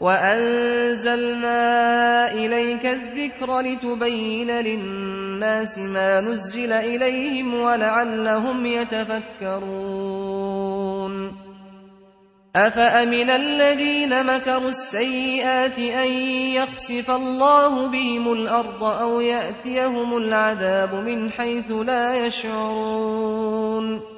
وأنزلنا إليك الذكر لتبين للناس ما نزل إليهم ولعلهم يتفكرون. أفأمن الذين مكروا السيئات أن يقصف الله بهم الأرض أو يأتيهم العذاب من حيث لا يشعرون؟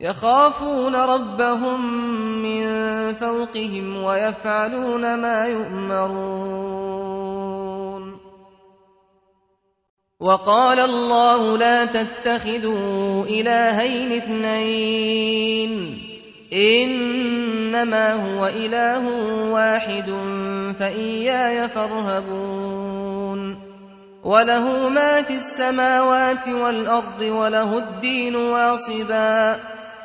يخافون ربهم من فوقهم ويفعلون ما يؤمرون. وقال الله لا تتخذوا إلهين اثنين. إنما هو إله واحد فإياي فارهبون. وله ما في السماوات والأرض وله الدين واصبا.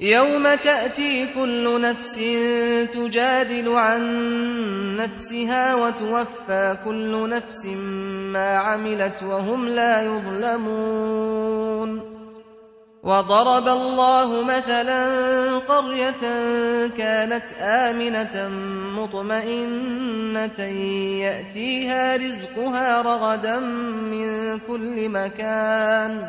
يوم تأتي كل نفس تجادل عن نفسها وتوفى كل نفس ما عملت وهم لا يظلمون. وضرب الله مثلا قرية كانت آمنة مطمئنة يأتيها رزقها رغدا من كل مكان.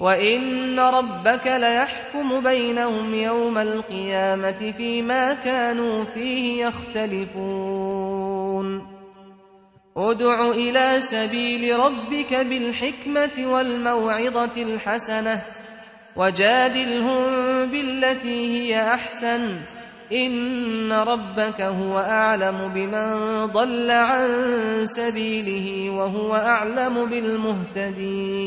وإن ربك ليحكم بينهم يوم القيامة فيما كانوا فيه يختلفون ادع إلى سبيل ربك بالحكمة والموعظة الحسنة وجادلهم بالتي هي أحسن إن ربك هو أعلم بمن ضل عن سبيله وهو أعلم بالمهتدين